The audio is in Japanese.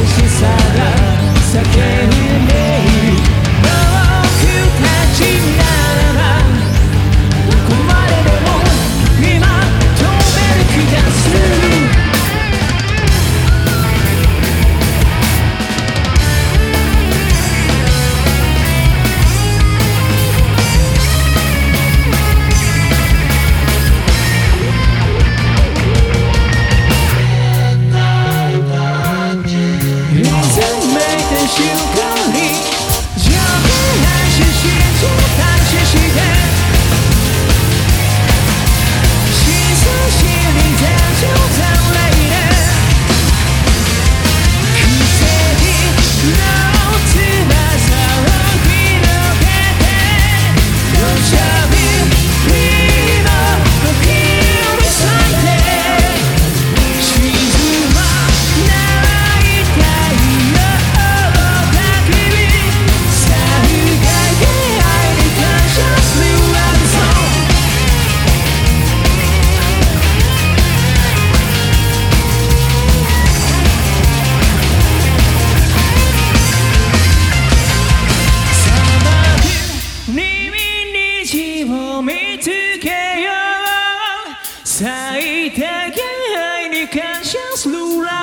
美しさが叫ん見つけよう。最低愛に感謝するら